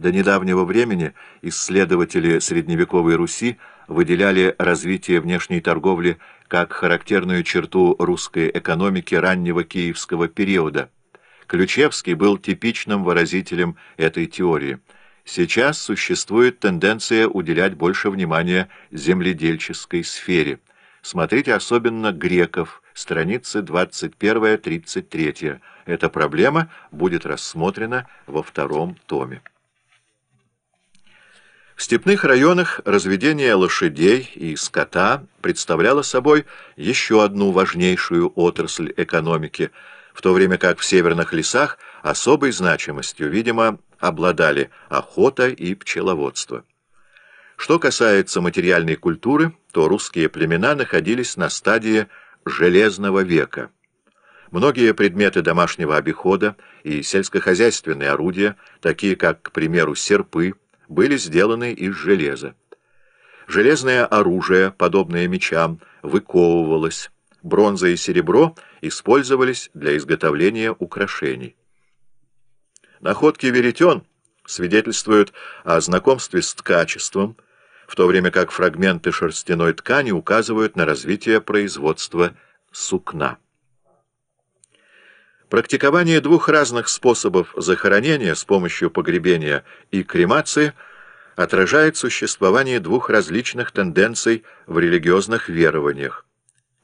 До недавнего времени исследователи средневековой Руси выделяли развитие внешней торговли как характерную черту русской экономики раннего киевского периода. Ключевский был типичным выразителем этой теории. Сейчас существует тенденция уделять больше внимания земледельческой сфере. Смотрите особенно греков, страницы 21-33. Эта проблема будет рассмотрена во втором томе. В степных районах разведение лошадей и скота представляло собой еще одну важнейшую отрасль экономики, в то время как в северных лесах особой значимостью, видимо, обладали охота и пчеловодство. Что касается материальной культуры, то русские племена находились на стадии Железного века. Многие предметы домашнего обихода и сельскохозяйственные орудия, такие как, к примеру, серпы, были сделаны из железа. Железное оружие, подобное мечам, выковывалось, бронза и серебро использовались для изготовления украшений. Находки веретен свидетельствуют о знакомстве с ткачеством, в то время как фрагменты шерстяной ткани указывают на развитие производства сукна. Практикование двух разных способов захоронения с помощью погребения и кремации отражает существование двух различных тенденций в религиозных верованиях.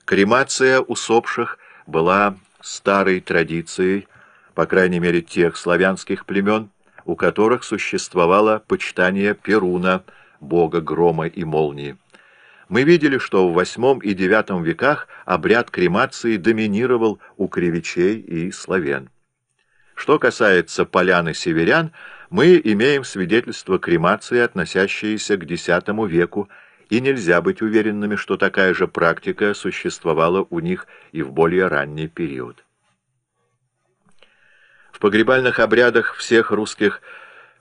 Кремация усопших была старой традицией, по крайней мере тех славянских племен, у которых существовало почитание Перуна, бога грома и молнии. Мы видели, что в VIII и IX веках обряд кремации доминировал у кривичей и славян. Что касается поляны северян, мы имеем свидетельство кремации, относящиеся к X веку, и нельзя быть уверенными, что такая же практика существовала у них и в более ранний период. В погребальных обрядах всех русских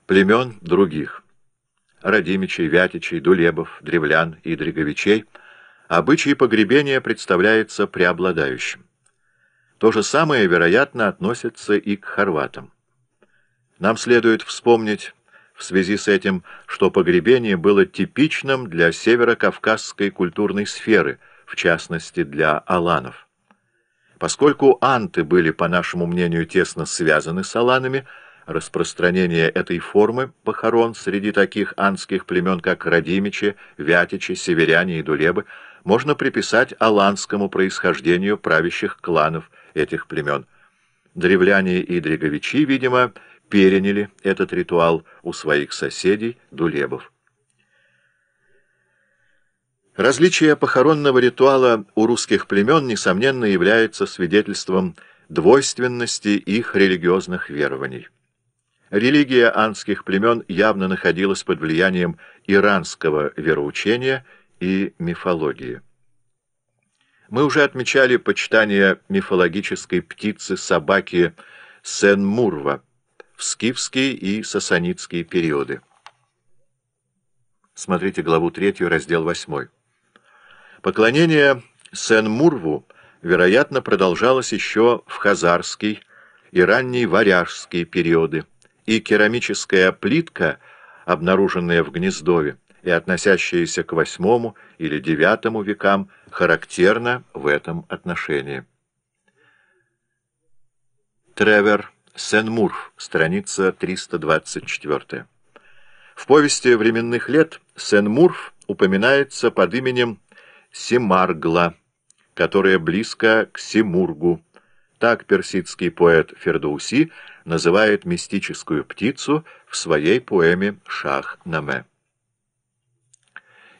племен других – Радимичей, Вятичей, Дулебов, Древлян и Дреговичей, обычай погребения представляется преобладающим. То же самое, вероятно, относится и к хорватам. Нам следует вспомнить в связи с этим, что погребение было типичным для северокавказской культурной сферы, в частности для аланов. Поскольку анты были, по нашему мнению, тесно связаны с аланами, Распространение этой формы похорон среди таких анских племен, как Радимичи, Вятичи, Северяне и Дулебы, можно приписать аланскому происхождению правящих кланов этих племен. Древляне и Дреговичи, видимо, переняли этот ритуал у своих соседей, Дулебов. Различие похоронного ритуала у русских племен, несомненно, является свидетельством двойственности их религиозных верований. Религия анских племен явно находилась под влиянием иранского вероучения и мифологии. Мы уже отмечали почитание мифологической птицы собаки Сен-Мурва в скифские и сасанитские периоды. Смотрите главу 3, раздел 8. Поклонение Сен-Мурву, вероятно, продолжалось еще в хазарский и ранний варяжские периоды и керамическая плитка, обнаруженная в Гнездове и относящаяся к VIII или IX векам, характерна в этом отношении. Тревер Сен-Мурф, страница 324. В повести временных лет Сен-Мурф упоминается под именем Симаргла, которая близко к Симургу. Так персидский поэт Фердоуси называет мистическую птицу в своей поэме «Шах-Наме».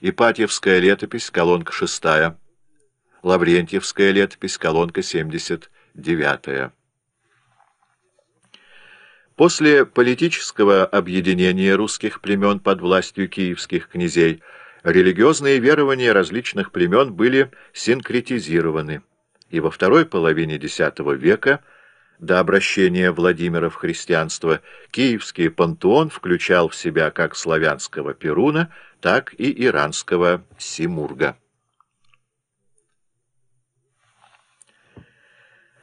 Ипатьевская летопись, колонка 6, Лаврентьевская летопись, колонка 79. После политического объединения русских племен под властью киевских князей религиозные верования различных племен были синкретизированы, и во второй половине X века – до обращения Владимира в христианство, киевский пантеон включал в себя как славянского Перуна, так и иранского Симурга.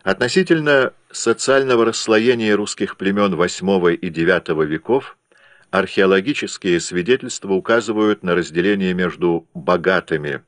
Относительно социального расслоения русских племен VIII и IX веков археологические свидетельства указывают на разделение между богатыми